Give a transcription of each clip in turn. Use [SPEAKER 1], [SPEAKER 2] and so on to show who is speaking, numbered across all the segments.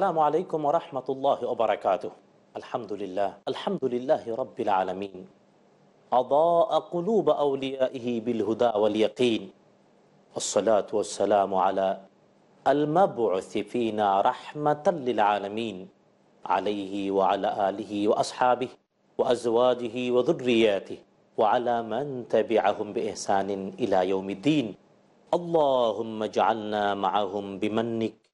[SPEAKER 1] السلام عليكم ورحمة الله
[SPEAKER 2] وبركاته. الحمد لله الحمد لله رب العالمين. أضاء قلوب أوليائه بالهدى واليقين. والصلاة والسلام على المبعوث فينا رحمة للعالمين. عليه وعلى آله وأصحابه وأزواجه وذرياته وعلى من تبعهم بإحسان إلى يوم الدين. اللهم اجعلنا معهم بمنك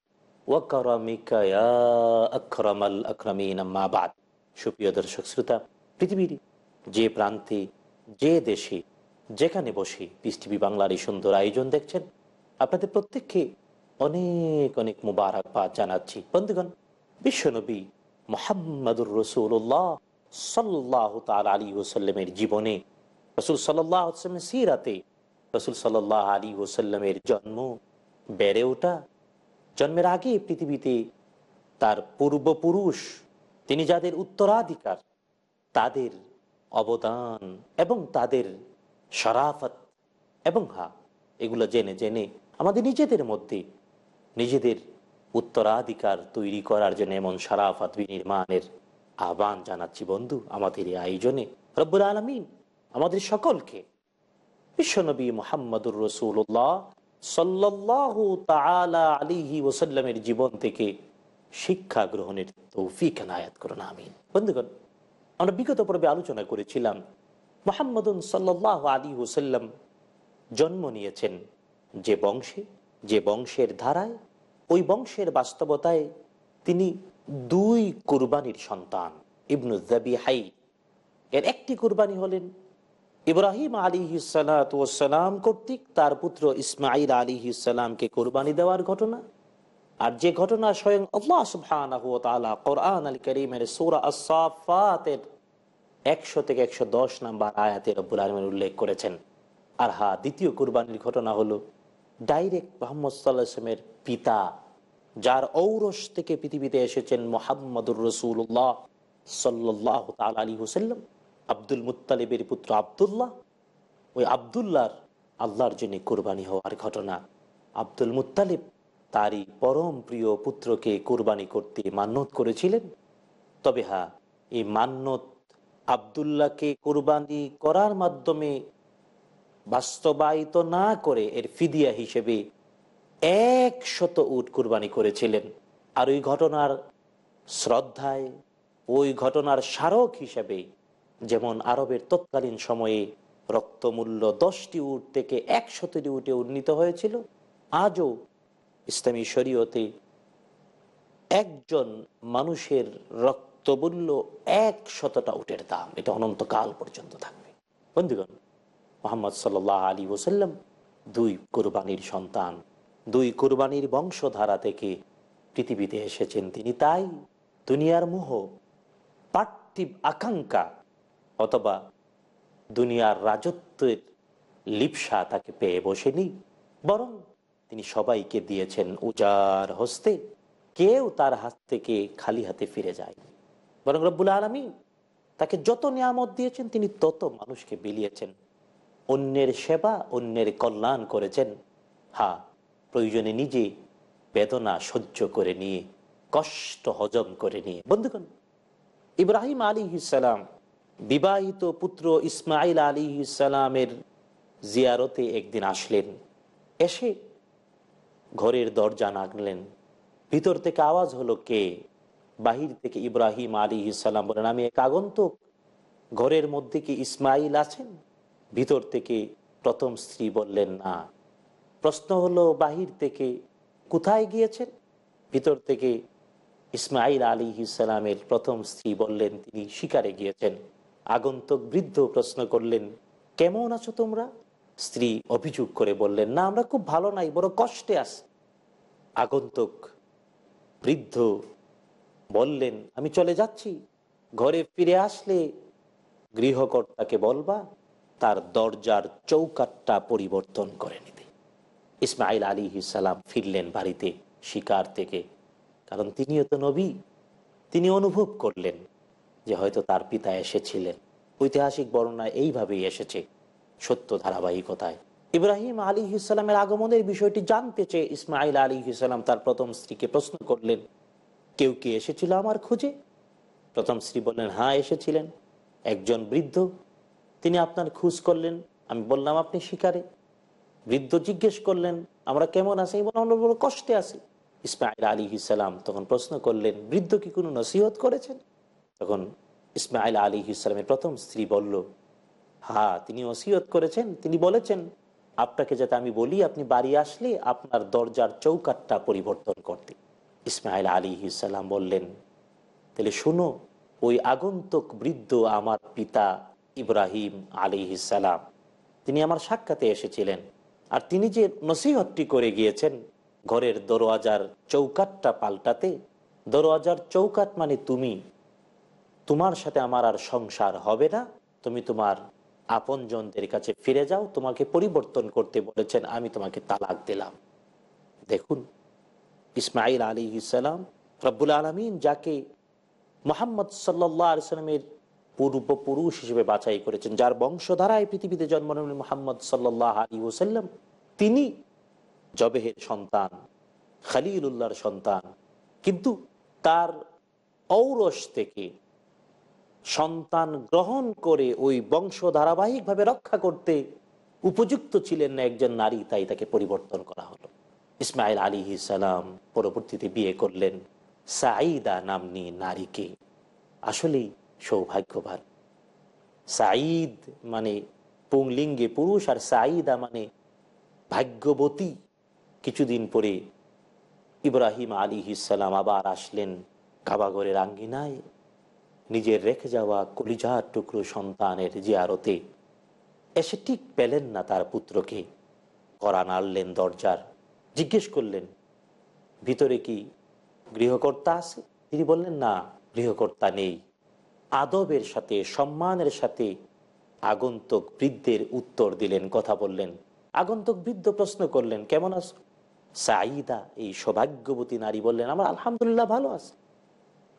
[SPEAKER 2] সুপ্রিয় দর্শক, শ্রোতা, পৃথিবীর যে প্রান্তে, যে দেশে, যেখানে বসে টিভি বাংলার এই সুন্দর আয়োজন দেখছেন, আপনাদের প্রত্যেককে অনেক অনেক মুবারকবাদ জানাচ্ছি। বন্ধুগণ, বিশ্বনবী মোহাম্মদুর রসুল্লাহ সাল্লাহ তাল আলী ওসাল্লামের জীবনে, রসুল সাল্লাহ সিরাতে, রসুল সাল্লাহ আলী ওসাল্লামের জন্ম, বেড়ে ওঠা জন্মের আগে পৃথিবীতে তার পূর্বপুরুষ, তিনি যাদের উত্তরাধিকার, তাদের অবদান এবং তাদের সরাফত এবং হা, এগুলো জেনে জেনে আমাদের নিজেদের মধ্যে নিজেদের উত্তরাধিকার তৈরি করার জন্য এমন সারাফাত বিনির্মাণের আহ্বান জানাচ্ছি বন্ধু, আমাদের এই আয়োজনে। রব্বুল আলমিন আমাদের সকলকে বিশ্বনবী মোহাম্মদুর রসুল্লাহ সাল্লাহ জীবন থেকে শিক্ষা গ্রহণের তৌফিক নায়াত করুন, আমিন। বন্ধুগণ, আমরা বিগত পর্বে আলোচনা করেছিলাম, মোহাম্মদুন সাল্লাহ আলী ওসাল্লাম জন্ম নিয়েছেন যে বংশে, যে বংশের ধারায়, ওই বংশের বাস্তবতায় তিনি দুই কুরবানির সন্তান, ইবনু জাবি হাই এর একটি কুরবানি হলেন ইব্রাহিম আলী সালাম কর্তৃক তার পুত্র ইসমাইল আলী ইসালামকে কোরবানি দেওয়ার ঘটনা। আর যে ঘটনা স্বয়ং আল্লাহ কোরআন আল থেকে একশো দশ নাম্বার আয়াতে রব্বুল আলমের উল্লেখ করেছেন। আর হা, দ্বিতীয় কুরবানির ঘটনা হলো ডাইরেক্ট মোহাম্মদ সাল্লাহামের পিতা, যার ঔরস থেকে পৃথিবীতে এসেছেন মোহাম্মদুর রসুল্লাহ সাল্লাহ আলী হুসাল্লাম আব্দুল মুতালিবের পুত্র আবদুল্লাহ। ওই আবদুল্লাহর আল্লাহর জন্য কোরবানি হওয়ার ঘটনা। আব্দুল মুতালিব তারই পরম প্রিয় পুত্রকে কোরবানি করতে মান্যত করেছিলেন। তবে হ্যাঁ এই মান্যত আবদুল্লাহকে কোরবানি করার মাধ্যমে বাস্তবায়িত না করে এর ফিদিয়া হিসেবে এক শত উট কোরবানি করেছিলেন। আর ওই ঘটনার শ্রদ্ধায়, ওই ঘটনার স্মারক হিসেবে যেমন আরবের তৎকালীন সময়ে রক্তমূল্য দশটি উট থেকে একশতটি উটে উন্নীত হয়েছিল, আজও ইসলামী শরীয়তে একজন মানুষের রক্তমূল্য এক শতটা উটের দাম, এটা অনন্তকাল পর্যন্ত থাকবে। বন্ধুগণ, মোহাম্মদ সাল আলী ওসাল্লাম দুই কোরবানির সন্তান, দুই কোরবানির বংশধারা থেকে পৃথিবীতে এসেছেন তিনি, তাই দুনিয়ার মোহ, পার্থিব আকাঙ্ক্ষা অথবা দুনিয়ার রাজত্বের লিপসা তাকে পেয়ে বসেনি, বরং তিনি সবাইকে দিয়েছেন উজার হস্তে। কেউ তার হাত থেকে খালি হাতে ফিরে যায় বরং রব্বুল আলমী তাকে যত নিয়ামত দিয়েছেন, তিনি তত মানুষকে বিলিয়েছেন। অন্যের সেবা, অন্যের কল্যাণ করেছেন। হা, প্রয়োজনে নিজে বেদনা সহ্য করে নিয়ে, কষ্ট হজম করে নিয়ে। বন্ধুগণ, ইব্রাহিম আলী ইসালাম বিবাহিত পুত্র ইসমাইল আলী ইসালামের জিয়ারতে একদিন আসলেন। এসে ঘরের দরজা নাগলেন ভিতর থেকে আওয়াজ হলো, কে? বাহির থেকে ইব্রাহিম আলী ইসালাম বলেন, আমি এক আগন্তুক। ঘরের মধ্যে কি ইসমাইল আছেন? ভিতর থেকে প্রথম স্ত্রী বললেন, না। প্রশ্ন হলো, বাহির থেকে কোথায় গিয়েছেন? ভিতর থেকে ইসমাইল আলী ইসালামের প্রথম স্ত্রী বললেন, তিনি শিকারে গিয়েছেন। আগন্তক বৃদ্ধ প্রশ্ন করলেন, কেমন আছো তোমরা? স্ত্রী অভিযোগ করে বললেন, না, আমরা খুব ভালো নাই, বড় কষ্টে আছি। আগন্তক বৃদ্ধ বললেন, আমি চলে যাচ্ছি, ঘরে ফিরে আসলে গৃহকর্তাকে বলবা, তার দরজার চৌকাটটা পরিবর্তন করে নিতে। ইসমাইল আলী সালাম ফিরলেন বাড়িতে শিকার থেকে, কারণ তিনিও তো নবী। তিনি অনুভব করলেন যে হয়তো তার পিতা এসেছিলেন। ঐতিহাসিক বর্ণনায় এইভাবেই এসেছে সত্য ধারাবাহিকতায়। ইব্রাহিম আলী ইসলামের আগমনের বিষয়টি জানতে চেয়ে ইসমাইল আলী ইসলাম তার প্রথম স্ত্রীকে প্রশ্ন করলেন, কেউ কি এসেছিল আমার খুঁজে? প্রথম স্ত্রী বললেন হ্যাঁ এসেছিলেন। একজন বৃদ্ধ। তিনি আপনার খোঁজ করলেন। আমি বললাম, আপনি শিকারে? বৃদ্ধ জিজ্ঞেস করলেন, আমরা কেমন আছি? কষ্টে আছি। ইসমাইল আলী ইসালাম তখন প্রশ্ন করলেন, বৃদ্ধ কি কোনো নসিহত করেছেন? তখন ইসমাইল আলী ইসলামের প্রথম স্ত্রী বলল হ্যাঁ তিনি ওসিয়ত করেছেন। তিনি বলেছেন, আপনাকে যাতে আমি বলি, আপনি বাড়ি আসলে আপনার দরজার চৌকাটটা পরিবর্তন করতে। ইসমাইল আলী ইসালাম বললেন, তাহলে শোনো, ওই আগন্তুক বৃদ্ধ আমার পিতা ইব্রাহিম আলী ইসালাম তিনি আমার সাক্ষাতে এসেছিলেন। আর তিনি যে নসিহতটি করে গিয়েছেন, ঘরের দরওয়াজার চৌকাটটা পাল্টাতে, দরওয়াজার চৌকাট মানে তুমি তোমার সাথে আমার আর সংসার হবে না। তুমি তোমার আপনজনদের কাছে ফিরে যাও। তোমাকে পরিবর্তন করতে বলেছেন, আমি তোমাকে তালাক দিলাম। দেখুন ইসমাইল আলী ইসালাম রব্বুল আলমিন যাকে মোহাম্মদ সাল্লাহ আলসালামের পূর্বপুরুষ হিসেবে বাছাই করেছেন, যার বংশধারায় পৃথিবীতে জন্ম নেন মোহাম্মদ সাল্লাহ আলী ওসাল্লাম তিনি জবেহের সন্তান, খালিলুল্লাহর সন্তান। কিন্তু তার ঔরস থেকে সন্তান গ্রহণ করে ওই বংশ ধারাবাহিকভাবে রক্ষা করতে উপযুক্ত ছিলেন না একজন নারী, তাই তাকে পরিবর্তন করা হলো। ইসমাইল আলী সালাম পরবর্তীতে বিয়ে করলেন সাঈদা নামনি নারীকে। আসলেই সৌভাগ্যবান। সাঈদ মানে পুংলিঙ্গে পুরুষ আর সাঈদা মানে ভাগ্যবতী। কিছুদিন পরে ইব্রাহিম আলী ইসালাম আবার আসলেন কাবাগরের আঙ্গিনায়। নিজের রেখে যাওয়া কলিজার টুকরো সন্তানের জিয়ারতে। এসে ঠিক পেলেন না তার পুত্রকে। করা নাড়লেন দরজার। জিজ্ঞেস করলেন, ভিতরে কি গৃহকর্তা আছে? তিনি বললেন, না, গৃহকর্তা নেই। আদবের সাথে, সম্মানের সাথে আগন্তক বৃদ্ধের উত্তর দিলেন। কথা বললেন। আগন্তক বৃদ্ধ প্রশ্ন করলেন, কেমন আছো? সাঈদা এই সৌভাগ্যবতী নারী বললেন, আমার আলহামদুলিল্লাহ ভালো আছে।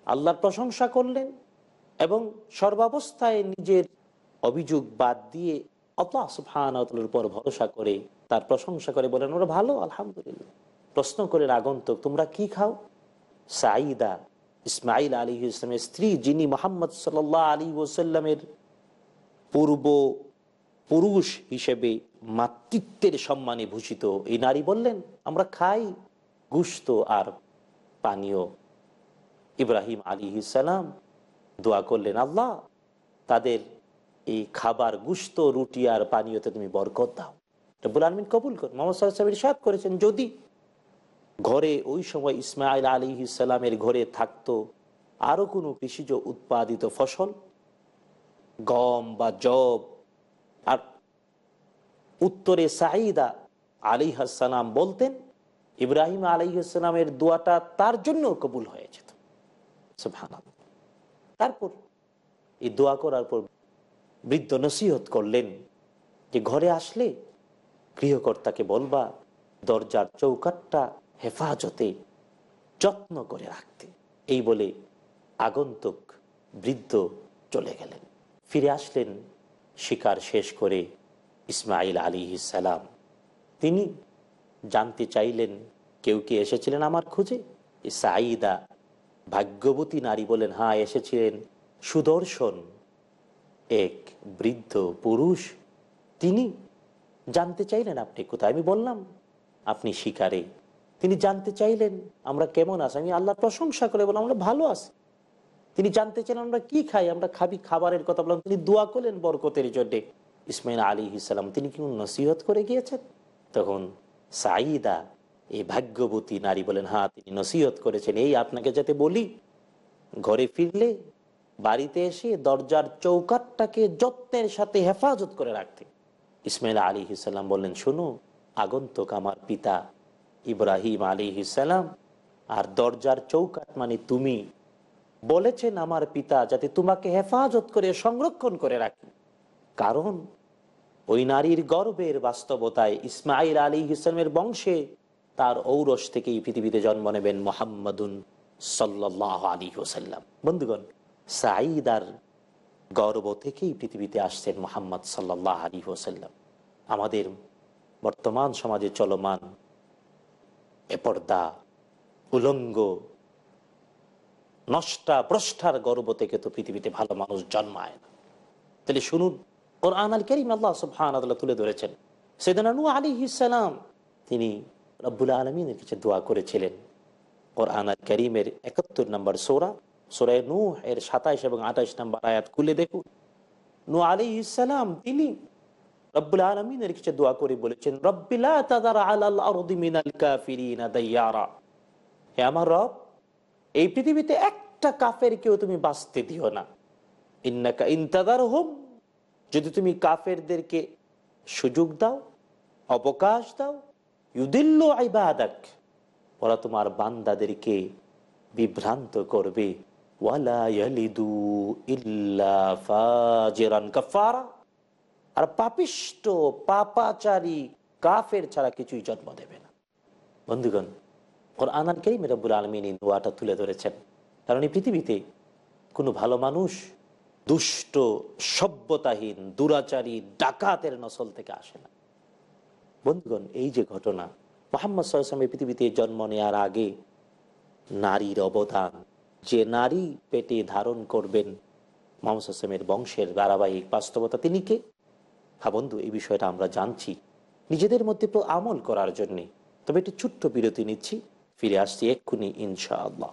[SPEAKER 2] আল্লাহর প্রশংসা করলেন। এবং সর্বাবস্থায় নিজের অভিযোগ বাদ দিয়ে আল্লাহ উপর ভরসা করে, তার প্রশংসা করে বলেন, ওরা ভালো, আলহামদুলিল্লাহ। প্রশ্ন করেন আগন্তক, তোমরা কি খাও? সাঈদা ইসমাইল আলী ইসলামের স্ত্রী, যিনি মোহাম্মদ সাল আলী ওসাল্লামের পূর্ব পুরুষ হিসেবে মাতৃত্বের সম্মানে ভূষিত, এই নারী বললেন, আমরা খাই গুস্ত আর পানীয়। ইব্রাহিম আলী ইসালাম দোয়া করলেন, আল্লাহ, তাদের এই খাবার, গুস্ত, রুটি আর পানীয়তে তুমি বরকত দাও। রব্বুল আলমিন কবুল কর মোহাম্মদ সাল্লাহ ইরশাদ করেছেন, যদি ঘরে ওই সময় ইসমাইল আলী ইসালামের ঘরে থাকতো আরও কোনো কৃষিজ উৎপাদিত ফসল, গম বা জব আর উত্তরে সাঈদা আলী হাসালাম বলতেন, ইব্রাহিম আলী হাসালামের দোয়াটা তার জন্য কবুল হয়ে যেত। তারপর এই দোয়া করার পর বৃদ্ধ নসিহত করলেন যে ঘরে আসলে গৃহকর্তাকে বলবা, দরজার চৌকাটটা হেফাজতে যত্ন করে রাখতে। এই বলে আগন্তুক বৃদ্ধ চলে গেলেন। ফিরে আসলেন শিকার শেষ করে ইসমাইল আলী সালাম। তিনি জানতে চাইলেন, কেউ কি এসেছিলেন আমার খুঁজে? সাঈদা ভাগ্যবতী নারী বলেন হ্যাঁ এসেছিলেন সুদর্শন, এক বৃদ্ধ পুরুষ। তিনি জানতে চাইলেন আপনি কোথায়? আমি বললাম, আপনি শিকারে। তিনি জানতে চাইলেন আমরা কেমন আছি? আমি আল্লাহ প্রশংসা করে বললাম, আমরা ভালো আছি। তিনি জানতে চাইলেন আমরা কি খাই? আমরা খাবি খাবারের কথা বললাম। তিনি দোয়া করলেন বরকতের জন্যে। ইসমাইল আলী ইসলাম তিনি কি নসিহত করে গিয়েছেন? তখন সাঈদা এই ভাগ্যবতী নারী বলেন হ্যাঁ তিনি নসিহত করেছেন, এই আপনাকে যাতে বলি, ঘরে ফিরলে বাড়িতে এসে দরজার চৌকাটটাকে যত্নের সাথে হেফাজত করে রাখতে। ইসমাইল আলী ইসাল্লাম বললেন, শুনো, আগন্তুক আমার পিতা ইব্রাহিম আলী ইসাল্লাম আর দরজার চৌকাট মানে তুমি। বলেছেন আমার পিতা, যাতে তোমাকে হেফাজত করে, সংরক্ষণ করে রাখি। কারণ, ওই নারীর গর্বের বাস্তবতায় ইসমাইল আলী ইসলামের বংশে তার ঔরস থেকেই পৃথিবীতে জন্ম নেবেন মোহাম্মদুন সাল্লাহ আলী হোসাল্লাম বন্ধুগণ সাঈদার গর্ব থেকেই পৃথিবীতে আসছেন মোহাম্মদ সাল্লাহ আলী হোসাল্লাম আমাদের বর্তমান সমাজে চলমান এপর্দা উলঙ্গ, নষ্টা, প্রষ্ঠার গর্ব থেকে তো পৃথিবীতে ভালো মানুষ জন্মায় না। তাহলে শুনুন ওর আনাল করিম আল্লাহ সুবহান তুলে ধরেছেন, সেদিন আলী ইসালাম তিনি রব্বুল আলমিনের কাছে দোয়া করেছিলেন। ওর আনাল করিমের একাত্তর নম্বর সোরা সোরায় নু এর সাতাইশ এবং আঠাইশ নম্বর আয়াত খুলে দেখুন। নু আলী ইসালাম তিনি রব্বুল আলমিনের কাছে দোয়া করে বলেছেন রব্বিলা হে আমার রব, এই পৃথিবীতে একটা কাফের কেউ তুমি বাঁচতে দিও না। ইন্নাকা ইন্তাদার হোম যদি তুমি কাফেরদেরকে সুযোগ দাও, অবকাশ দাও ইউদিল্ল আইবাদাক ওরা তোমার বান্দাদেরকে বিভ্রান্ত করবে। আর পাপিষ্ট, পাপাচারী, কাফের ছাড়া কিছুই জন্ম দেবে না। বন্ধুগণ ওর আনানকেই মেরাবুল আলমিন এই দোয়াটা তুলে ধরেছেন। কারণ এই পৃথিবীতে কোনো ভালো মানুষ দুষ্ট, সভ্যতাহীন, দুরাচারী, ডাকাতের নসল থেকে আসে না। বন্ধুগণ, এই যে ঘটনা, মোহাম্মদ সাল্লাম এই পৃথিবীতে জন্ম নেওয়ার আগে নারীর অবদান, যে নারী পেটে ধারণ করবেন মোহাম্মদ আসলামের বংশের ধারাবাহিক বাস্তবতা তিনি কে? হ্যাঁ বন্ধু, এই বিষয়টা আমরা জানছি। নিজেদের মধ্যে আমল করার জন্যে। তবে একটি ছোট্ট বিরতি নিচ্ছি, ফিরে আসছি এক্ষুনি ইনশাআল্লাহ।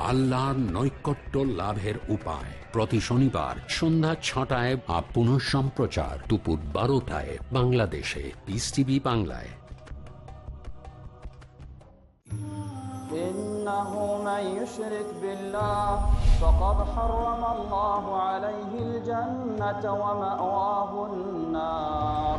[SPEAKER 3] আল্লাহর নৈকট্য লাভের উপায় প্রতি শনিবার সন্ধ্যা ছটায় বা পুনঃ সম্প্রচার দুপুর বারোটায় বাংলাদেশে পিস টিভি বাংলায়
[SPEAKER 4] إنه من يشرك بالله فقد حرم الله عليه الجنة ومأواه النار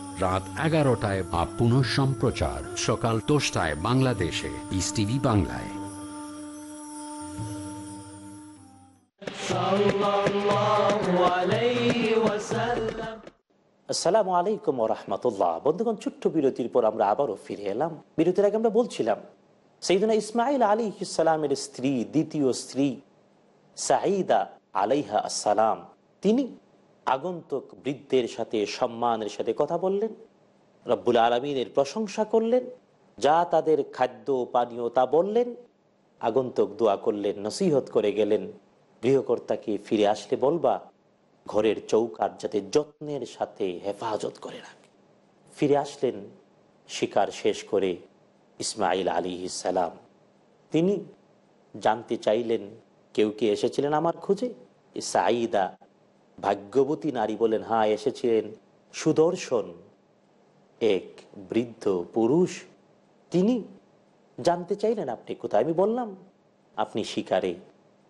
[SPEAKER 3] রাত এগারোটায় বা পুনঃ সম্প্রচার। সকাল দশটায় বাংলাদেশে পিস টিভি বাংলায়।
[SPEAKER 2] আসসালামু আলাইকুম রহমতুল্লাহ বন্ধুগণ, ছোট্ট বিরতির পর আমরা আবারও ফিরে এলাম। বিরতির আগে আমরা বলছিলাম সেইদিন ইসমাইল আলী ইসালামের স্ত্রী, দ্বিতীয় স্ত্রী সাঈদা আলাইহা আসসালাম, তিনি আগন্তুক বৃদ্ধের সাথে, সম্মানের সাথে কথা বললেন, রব্বুল আলমিনের প্রশংসা করলেন, যা তাদের খাদ্য পানীয় তা বললেন, আগন্তুক দোয়া করলেন, নসিহত করে গেলেন, গৃহকর্তাকে ফিরে আসলে বলবা, ঘরের চৌকার যাতে যত্নের সাথে হেফাজত করে রাখে। ফিরে আসলেন, শিকার শেষ করে ইসমাইল আলী সালাম। তিনি জানতে চাইলেন, কেউ কি এসেছিলেন আমার খুঁজে? এ সাইদা ভাগ্যবতী নারী বলেন হ্যাঁ এসেছিলেন সুদর্শন, এক বৃদ্ধ পুরুষ। তিনি জানতে চাইলেন আপনি কোথায়? আমি বললাম, আপনি শিকারে।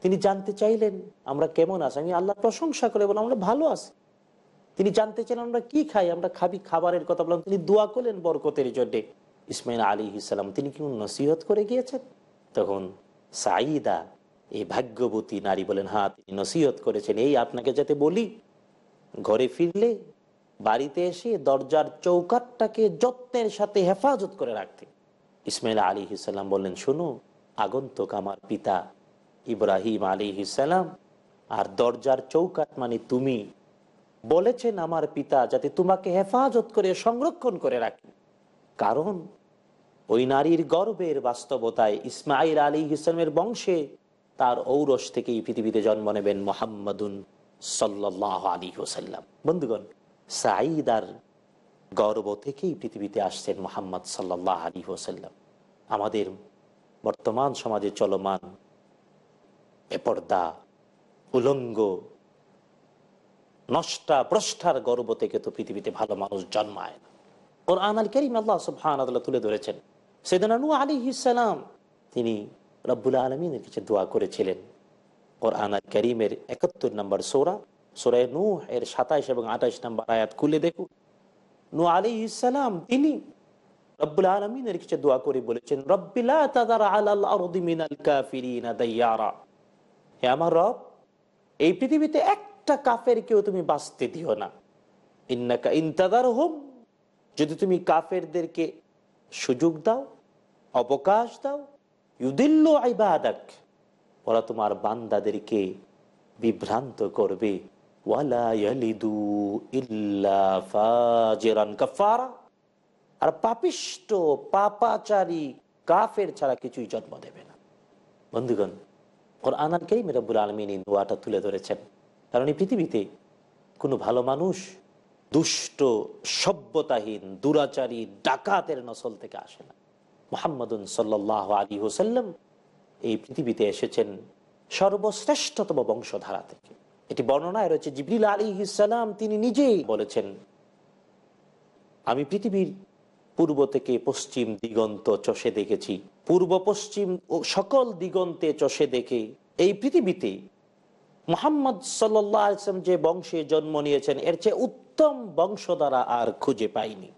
[SPEAKER 2] তিনি জানতে চাইলেন আমরা কেমন আছি? আমি আল্লাহ প্রশংসা করে বললাম, আমরা ভালো আছি। তিনি জানতে চাইলেন আমরা কি খাই? আমরা খাবি খাবারের কথা বললাম। তিনি দোয়া করলেন বরকতের জন্যে। ইসমাইল আলী ইসলাম তিনি কি নসিহত করে গিয়েছেন? তখন সাইদা এই ভাগ্যবতী নারী বলেন হ্যাঁ তিনি নসিহত করেছেন, এই আপনাকে যাতে বলি, ঘরে ফিরলে বাড়িতে এসে দরজার চৌকাটটাকে যত্নের সাথে হেফাজত করে রাখতে। ইসমাইল আলী ইসাল্লাম বললেন, শুনো, আগন্তুক আমার পিতা ইব্রাহিম আলী ইসাল্লাম আর দরজার চৌকাট মানে তুমি। বলেছেন আমার পিতা, যাতে তোমাকে হেফাজত করে, সংরক্ষণ করে রাখি। কারণ, ওই নারীর গর্বের বাস্তবতায় ইসমাইল আলী ইসলামের বংশে তার ঔরস থেকেই পৃথিবীতে জন্ম নেবেন মোহাম্মদুন সাল্লাহ আলী হোসাল্লাম বন্ধুগণ, সাঈদ আর গর্ব থেকেই পৃথিবীতে আসছেন মোহাম্মদ সাল্লাহ আলী হোসাল্লাম আমাদের বর্তমান সমাজে চলমান এপর্দা উলঙ্গ, নষ্টা ভ্রষ্টার গর্ব থেকে তো পৃথিবীতে ভালো মানুষ জন্মায় না। ওর আনাল করিম আল্লাহ সুবহান তুলে ধরেছেন, সেদিন আলী ইসালাম তিনি রব্বুল আলমিনের কিছু দোয়া করেছিলেন। ওর আনাল করিমের একাত্তর নম্বর সোরা সোরায় নু এর সাতাইশ এবং আঠাইশ নম্বর আয়াত খুলে দেখুন। নু আলী ইসালাম তিনি রব্বুল আলমিনের কিছু দোয়া করে বলেছেন হে আমার রব, এই পৃথিবীতে একটা কাফের কেউ তুমি বাঁচতে দিও না। ইন্নাকা ইন্তাদার হোম যদি তুমি কাফেরদেরকে সুযোগ দাও, অবকাশ দাও ইউদিল্ল আইবাদাক ওরা তোমার বান্দাদেরকে বিভ্রান্ত করবে। আর পাপিষ্ট, পাপাচারী, কাফের ছাড়া কিছুই জন্ম দেবে না। বন্ধুগণ ওর আনানকেই মেরাবুল আলমিন এই দোয়াটা তুলে ধরেছেন। কারণ এই পৃথিবীতে কোনো ভালো মানুষ দুষ্ট, সভ্যতাহীন, দুরাচারী, ডাকাতের নসল থেকে আসে না। মোহাম্মদুন সাল্লাহ আলী হোসাল্লাম এই পৃথিবীতে এসেছেন সর্বশ্রেষ্ঠতম বংশধারা থেকে। এটি বর্ণনায় রয়েছে জিবরিল আলী ইসালাম তিনি নিজেই বলেছেন, আমি পৃথিবীর পূর্ব থেকে পশ্চিম দিগন্ত চষে দেখেছি, পূর্ব পশ্চিম ও সকল দিগন্তে চষে দেখে এই পৃথিবীতে মোহাম্মদ সাল্লাম যে বংশে জন্ম নিয়েছেন, এর চেয়ে উত্তম বংশ দ্বারা আর খুঁজে পাইনি।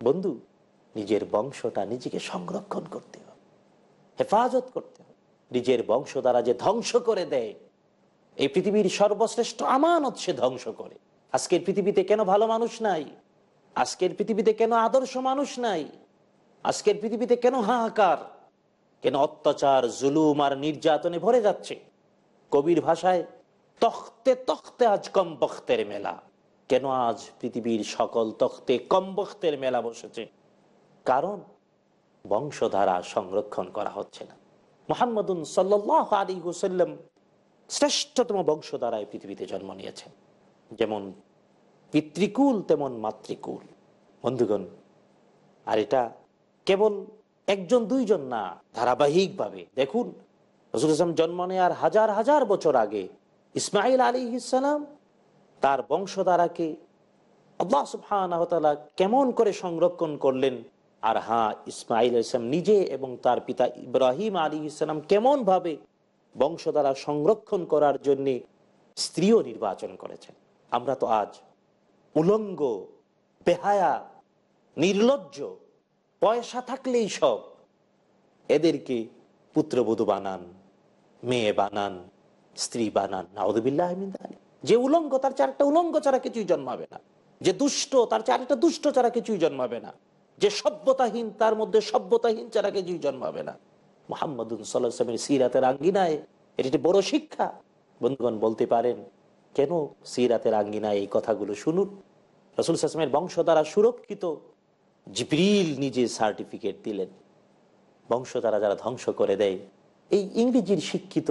[SPEAKER 2] বন্ধু নিজের বংশটা নিজেকে সংরক্ষণ করতে হবে, হেফাজত করতে হবে। নিজের বংশ দ্বারা যে ধ্বংস করে দেয়, এই পৃথিবীর সর্বশ্রেষ্ঠ আমানত সে ধ্বংস করে। আজকের পৃথিবীতে কেন ভালো মানুষ নাই? আজকের পৃথিবীতে কেন আদর্শ মানুষ নাই? আজকের পৃথিবীতে কেন হাহাকার? কেন অত্যাচার, জুলুম আর নির্যাতনে ভরে যাচ্ছে? কবির ভাষায়, তখতে তখতে আজ কম বখতের মেলা। কেন আজ পৃথিবীর সকল তখতে কম বখতের মেলা বসেছে? কারণ বংশধারা সংরক্ষণ করা হচ্ছে না। মোহাম্মদুন সাল্লাহ আলী হুসাল্লাম শ্রেষ্ঠতম বংশধারায় পৃথিবীতে জন্ম নিয়েছেন। যেমন পিতৃকুল, তেমন মাতৃকুল। বন্ধুগণ, আর এটা কেবল একজন, দুইজন না, ধারাবাহিকভাবে। দেখুন, রসুল ইসলাম জন্ম নেওয়ার হাজার হাজার বছর আগে ইসমাইল আলী ইসালাম তার বংশধারাকে আল্লাহ সুফানা কেমন করে সংরক্ষণ করলেন আর হ্যাঁ ইসমাইল ইসলাম নিজে এবং তার পিতা ইব্রাহিম আলী ইসলাম কেমন ভাবে বংশধারা সংরক্ষণ করার জন্য স্ত্রীও নির্বাচন করেছেন। আমরা তো আজ উলঙ্গ, বেহায়া, নির্লজ্জ, পয়সা থাকলেই সব এদেরকে পুত্রবধূ বানান, মেয়ে বানান, স্ত্রী বানান। নাউদুবিল্লাহ যে উলঙ্গ, তার চারটা উলঙ্গ ছাড়া কিছুই জন্মাবে না। যে দুষ্ট, তার চারটা দুষ্ট ছাড়া কিছুই জন্মাবে না। যে সভ্যতাহীন, তার মধ্যে সভ্যতাহীন ছাড়া কিছুই জন্মাবে না। মোহাম্মদুন সাল্লামের সিরাতের আঙ্গিনায় এটি একটি বড় শিক্ষা। বন্ধুগণ, বলতে পারেন, কেন সিরাতের আঙ্গিনায় এই কথাগুলো শুনুন? রসুল সাসমের বংশ দ্বারা সুরক্ষিত। জিব্রিল নিজে সার্টিফিকেট দিলেন। বংশ দ্বারা যারা ধ্বংস করে দেয়, এই ইংরেজির শিক্ষিত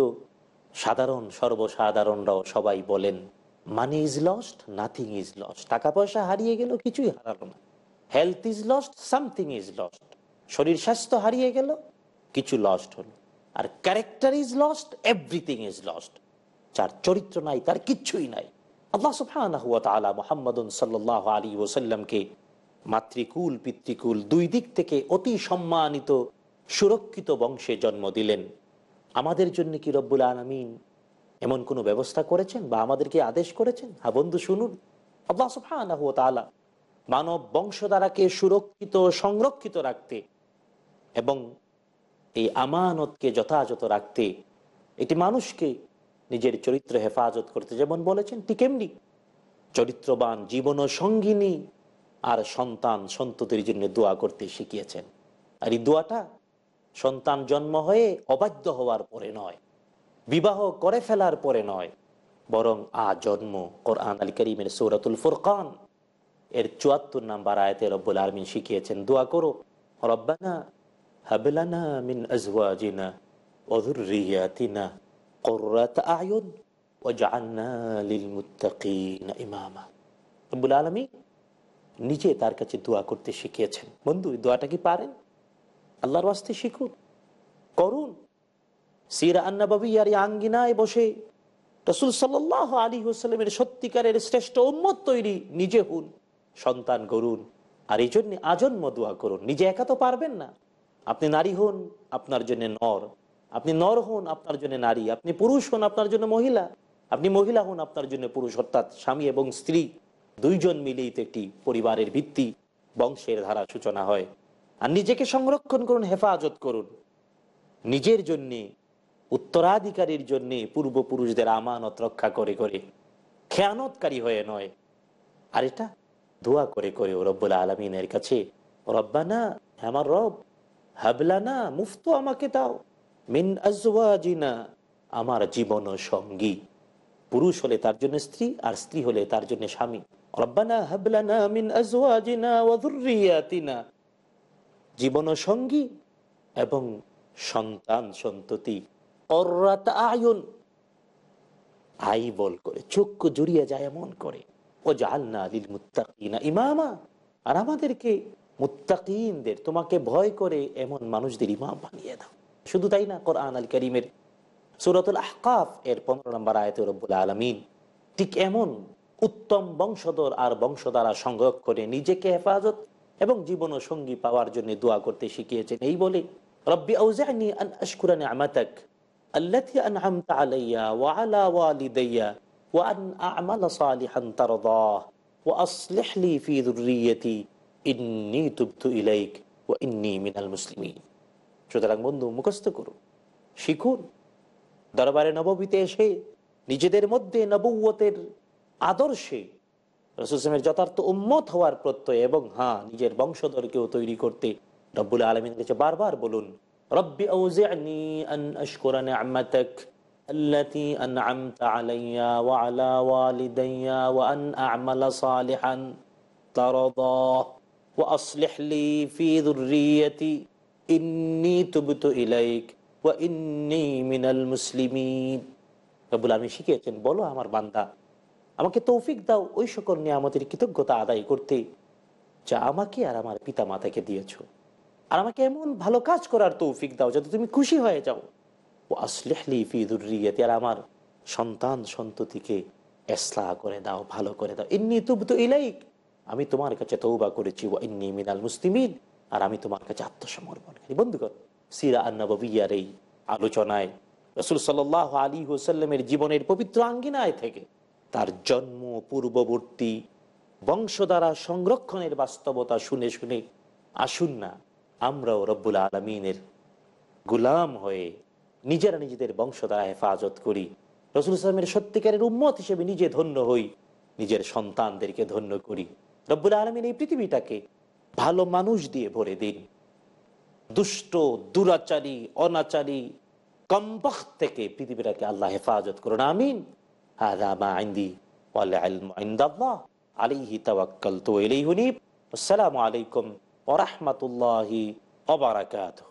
[SPEAKER 2] সাধারণ, সর্বসাধারণরাও সবাই বলেন money is lost nothing is lost টাকা পয়সা হারিয়ে গেল কিছুই হারালো না। Health is lost something is lost শরীর স্বাস্থ্য হারিয়ে গেল, কিছু লস্ট হলো। আর character is lost everything is lost যার চরিত্র নাই, তার কিচ্ছুই নাই। আল্লাহ সুবহানাহু ওয়া তাআলা মুহাম্মাদুন সাল্লাল্লাহু আলাইহি ওয়াসাল্লামকে মাতৃকুল, পিতৃকুল দুই দিক থেকে অতি সম্মানিত, সুরক্ষিত বংশে জন্ম দিলেন। আমাদের জন্য কি রব্বুল আলমিন এমন কোনো ব্যবস্থা করেছেন বা আমাদেরকে আদেশ করেছেন? হ্যাঁ বন্ধু, শুনুন। আল্লাহ সুবহানাহু ওয়া তাআলা মানব বংশধারাকে সুরক্ষিত সংরক্ষিত রাখতে এবং এই আমানতকে যথাযথ রাখতে এটি মানুষকে নিজের চরিত্র হেফাজত করতে যেমন বলেছেন ঠিক এমনি চরিত্রবান জীবন সঙ্গিনী আর সন্তান সন্ততির জন্য দোয়া করতে শিখিয়েছেন। আর এই দোয়াটা সন্তান জন্ম হয়ে অবাধ্য হওয়ার পরে নয়, বিবাহ করে ফেলার পরে নয়, বরং আ জন্ম কোরআন আলী করিমের সৌরাতুল ফুরকান। এর চুয়াত্তর নাম্বার আয়তে রব্বুল আলমিন শিখিয়েছেন, দোয়া করো, রব্বানা হাবলানা মিন আজওয়াজিনা ওযুররিয়াতিনা কুররাত আয়ুন লিল মুত্তাকিনা ইমামা। রব্বুল আলামিন নিজে তার কাছে দোয়া করতে শিখিয়েছেন, বন্ধু দোয়াটা কি পারেন? আল্লাহর ওয়াস্তে শিখুন, করুন। সিরা আন্নাবাবিয়ার এই আঙ্গিনায় বসে রসুল সাল্লাহ আলী হুসালামের সত্যিকারের শ্রেষ্ঠ উম্মত তৈরি, নিজে হুন। সন্তান করুন আর এই জন্য আজন্ম দোয়া করুন। নিজে একা তো পারবেন না। আপনি নারী হন, আপনার জন্য নর। আপনি নর হন, আপনার জন্য নারী। আপনি পুরুষ হন, আপনার জন্য মহিলা। আপনি মহিলা হন, আপনার জন্য পুরুষ, অর্থাৎ স্বামী এবং স্ত্রী। দুইজন মিলেই তো একটি পরিবারের ভিত্তি, বংশের ধারা সূচনা হয়। আর নিজেকে সংরক্ষণ করুন, হেফাজত করুন। নিজের জন্যে, উত্তরাধিকারীর জন্যে পূর্বপুরুষদের আমানত রক্ষা করে করে। খেয়ানতকারী হয়ে নয়। আর এটা দোয়া করে করে রব্বুল আলমিনের কাছে, রব্বানা, আমার রব, হাবলানা, মুফত আমাকে দাও, মিন আজওয়াজিনা, আমার জীবন সঙ্গী। পুরুষ হলে তার জন্য স্ত্রী, আর স্ত্রী হলে তার জন্য স্বামী। রব্বানা, হাবলানা, মিন আজওয়াজিনা জীবন সঙ্গী এবং সন্তান সন্ততি। আই বল করে, চক্ষু জড়িয়ে যায় এমন করে। আর আমাদেরকে মুত্তাকিনদের, তোমাকে ভয় করে এমন মানুষদের ইমাম বানিয়ে দাও। শুধু তাই না, কোরআন আল করিমের সুরতুল আহকাফ এর পনেরো নম্বর রব্বুল আলমিন ঠিক এমন উত্তম বংশধর আর বংশধারা সংগ্রহ করে নিজেকে হেফাজত এবং জীবন সঙ্গী পাওয়ার জন্য দোয়া করতে শিখিয়েছেন। এই বলে, রব্বি আউজানি আন আশকুরানি আমাতাক ওয়ান আমাল সালিহান তারদা ওয়া আসলিহলি ফি যুররিয়াতি ইন্নী তুবতু ইলাইক ওয়া ইন্নী মিনাল মুসলিমিন সুতরাং বন্ধু, মুখস্থ করুন, শিখুন। দরবারে নববীতে এসে নিজেদের মধ্যে নবুয়তের আদর্শে রসুসলামের যথার্থ উম্মত হওয়ার প্রত্যয় এবং হ্যাঁ নিজের বংশধরকেও তৈরি করতে রব্বুল আলমীর কাছে বারবার বলুন, রব্বি আউজিআনি আন আশকুরা নিআমাতাক التي أنعمت علي وعلى والدي وأن أعمل صالحا ترضاه وأصلح لي في ذريتي إني تبت إليك وإني من المسلمين রব্বুল আলমী শিখিয়েছেন বলো আমার বান্দা আমাকে তৌফিক দাও ওই সকল নিয়ামতের কৃতজ্ঞতা আদায় করতে যা আমাকে আর আমার পিতা মাতাকে দিয়েছ আর আমাকে এমন ভালো কাজ করার তৌফিক দাও যাতে তুমি খুশি হয়ে যাও ও আসলেহলি ফিদুরিয়াতে আর আমার সন্তান সন্ততিকে এসলা করে দাও, ভালো করে দাও। ইন্নি তুব তো ইলাইক, আমি তোমার কাছে তৌবা করেছি ও ইন্নি মিনাল মুসলিমিন, আর আমি তোমার কাছে আত্মসমর্পণ করি। বন্ধুগণ, সিরা আন্নবিয়ার এই আলোচনায় রসুল সাল আলী হুসাল্লামের জীবনের পবিত্র আঙ্গিনায় থেকে তার জন্ম, পূর্ববর্তী বংশ দ্বারা সংরক্ষণের বাস্তবতা শুনে শুনে, আসুন না, আমরাও রব্বুল আলমিনের গুলাম হয়ে নিজেরা নিজেদের বংশধারা হেফাজত করি। রসুল ইসলামের সত্যিকারের উম্মত হিসেবে নিজে ধন্য হই, নিজের সন্তানদেরকে ধন্য করি। রব্বুল আলমিন এই পৃথিবীটাকে ভালো মানুষ দিয়ে ভরে দিন। দুষ্ট, দুরাচারী, অনাচারী কম্বাহ থেকে পৃথিবীটাকে আল্লাহ হেফাজত করুন, আমিন। আসসালামু আলাইকুম ওরহমতুল্লাহি ওবরাকাতু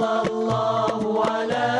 [SPEAKER 1] صلى الله على